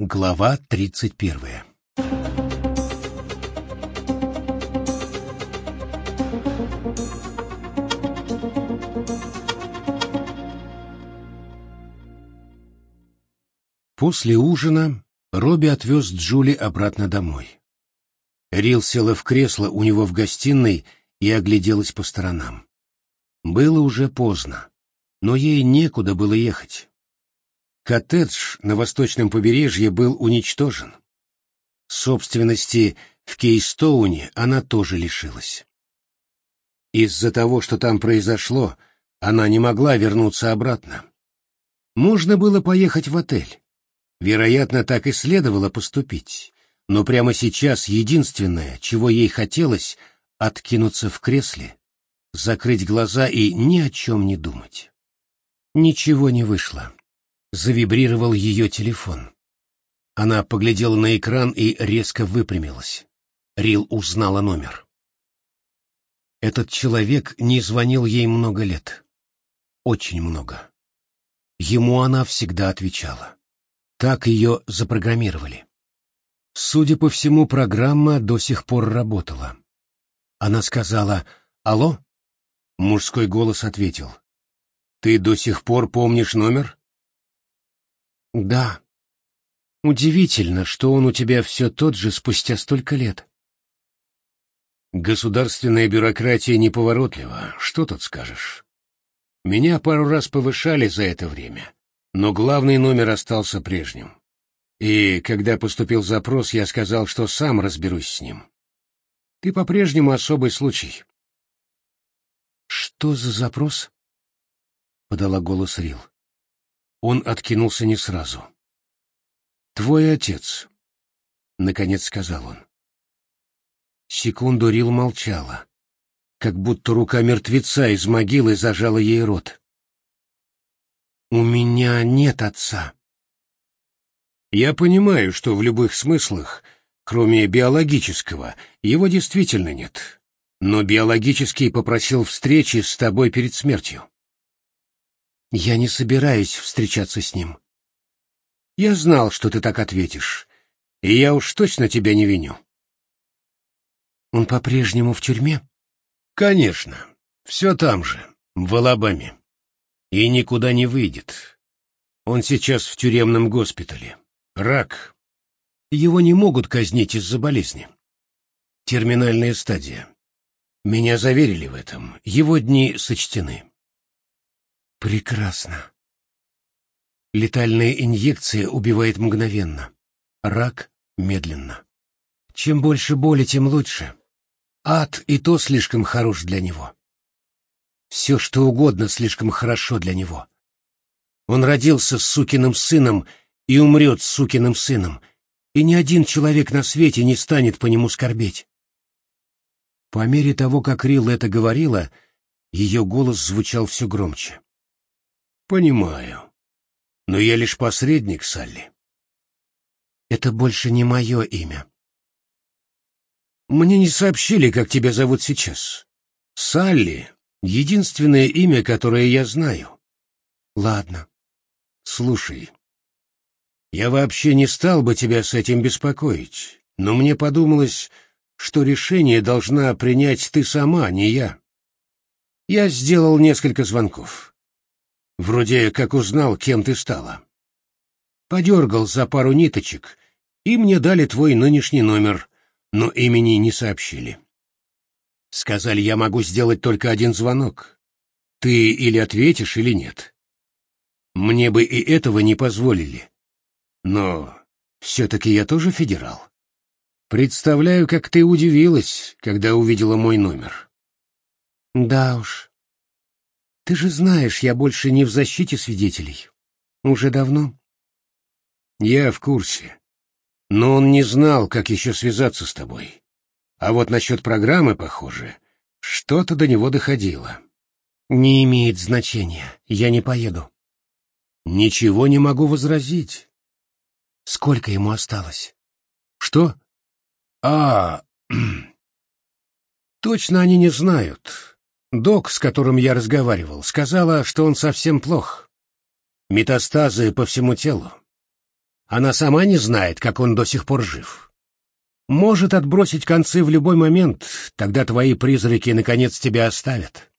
Глава тридцать первая После ужина Робби отвез Джули обратно домой. Рил села в кресло у него в гостиной и огляделась по сторонам. Было уже поздно, но ей некуда было ехать. Коттедж на восточном побережье был уничтожен. Собственности в Кейстоуне она тоже лишилась. Из-за того, что там произошло, она не могла вернуться обратно. Можно было поехать в отель. Вероятно, так и следовало поступить. Но прямо сейчас единственное, чего ей хотелось, откинуться в кресле, закрыть глаза и ни о чем не думать. Ничего не вышло. Завибрировал ее телефон. Она поглядела на экран и резко выпрямилась. Рил узнала номер. Этот человек не звонил ей много лет. Очень много. Ему она всегда отвечала. Так ее запрограммировали. Судя по всему, программа до сих пор работала. Она сказала «Алло?» Мужской голос ответил. «Ты до сих пор помнишь номер?» «Да. Удивительно, что он у тебя все тот же спустя столько лет». «Государственная бюрократия неповоротлива, что тут скажешь? Меня пару раз повышали за это время, но главный номер остался прежним. И когда поступил запрос, я сказал, что сам разберусь с ним. Ты по-прежнему особый случай. «Что за запрос?» — подала голос Рил. Он откинулся не сразу. «Твой отец», — наконец сказал он. Секунду Рил молчала, как будто рука мертвеца из могилы зажала ей рот. «У меня нет отца». «Я понимаю, что в любых смыслах, кроме биологического, его действительно нет. Но биологический попросил встречи с тобой перед смертью». «Я не собираюсь встречаться с ним». «Я знал, что ты так ответишь, и я уж точно тебя не виню». «Он по-прежнему в тюрьме?» «Конечно. Все там же, в Алабаме и никуда не выйдет. Он сейчас в тюремном госпитале. Рак. Его не могут казнить из-за болезни. Терминальная стадия. Меня заверили в этом. Его дни сочтены. Прекрасно. Летальная инъекция убивает мгновенно. Рак — медленно. Чем больше боли, тем лучше. Ад и то слишком хорош для него. Все, что угодно, слишком хорошо для него. Он родился с сукиным сыном и умрет с сукиным сыном, и ни один человек на свете не станет по нему скорбеть. По мере того, как Рил это говорила, ее голос звучал все громче. «Понимаю. Но я лишь посредник, Салли». «Это больше не мое имя». «Мне не сообщили, как тебя зовут сейчас. Салли Единственное имя, которое я знаю. Ладно. Слушай, я вообще не стал бы тебя с этим беспокоить, но мне подумалось, что решение должна принять ты сама, а не я. Я сделал несколько звонков. Вроде как узнал, кем ты стала. Подергал за пару ниточек, и мне дали твой нынешний номер, но имени не сообщили. Сказали, я могу сделать только один звонок. Ты или ответишь, или нет. Мне бы и этого не позволили. Но все-таки я тоже федерал. Представляю, как ты удивилась, когда увидела мой номер. Да уж. Ты же знаешь, я больше не в защите свидетелей. Уже давно. Я в курсе. Но он не знал, как еще связаться с тобой. А вот насчет программы, похоже, что-то до него доходило. Не имеет значения, я не поеду. Ничего не могу возразить. Сколько ему осталось? Что? А, точно они не знают. Док, с которым я разговаривал, сказала, что он совсем плох. Метастазы по всему телу. она сама не знает, как он до сих пор жив. Может отбросить концы в любой момент, тогда твои призраки наконец тебя оставят.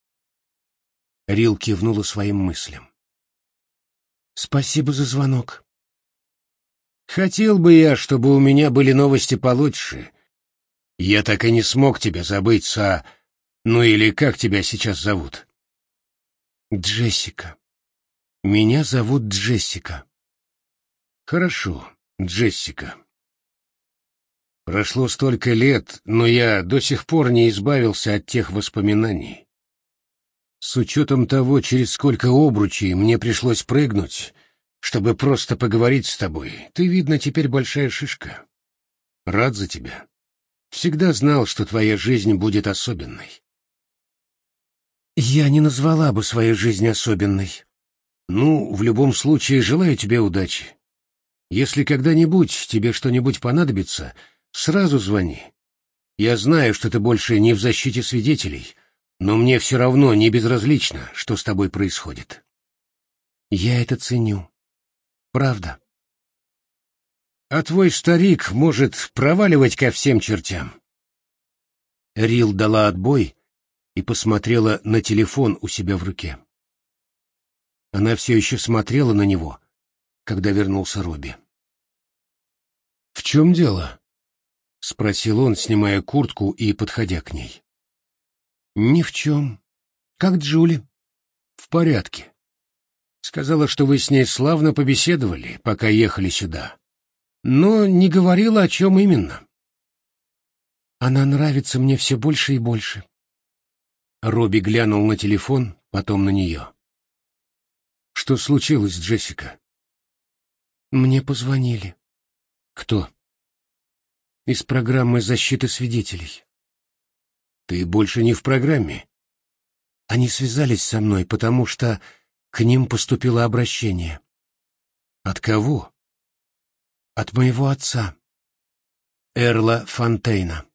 Рил кивнула своим мыслям. Спасибо за звонок. Хотел бы я, чтобы у меня были новости получше. Я так и не смог тебя забыть, Са... Ну или как тебя сейчас зовут? Джессика. Меня зовут Джессика. Хорошо, Джессика. Прошло столько лет, но я до сих пор не избавился от тех воспоминаний. С учетом того, через сколько обручей мне пришлось прыгнуть, чтобы просто поговорить с тобой, ты, видно, теперь большая шишка. Рад за тебя. Всегда знал, что твоя жизнь будет особенной. Я не назвала бы свою жизнь особенной. Ну, в любом случае, желаю тебе удачи. Если когда-нибудь тебе что-нибудь понадобится, сразу звони. Я знаю, что ты больше не в защите свидетелей, но мне все равно не безразлично, что с тобой происходит. Я это ценю. Правда. А твой старик может проваливать ко всем чертям. Рил дала отбой и посмотрела на телефон у себя в руке. Она все еще смотрела на него, когда вернулся Робби. «В чем дело?» — спросил он, снимая куртку и подходя к ней. «Ни в чем. Как Джули?» «В порядке. Сказала, что вы с ней славно побеседовали, пока ехали сюда. Но не говорила, о чем именно». «Она нравится мне все больше и больше». Робби глянул на телефон, потом на нее. «Что случилось, Джессика?» «Мне позвонили». «Кто?» «Из программы защиты свидетелей». Ты больше не в программе. Они связались со мной, потому что к ним поступило обращение. От кого? От моего отца, Эрла Фонтейна.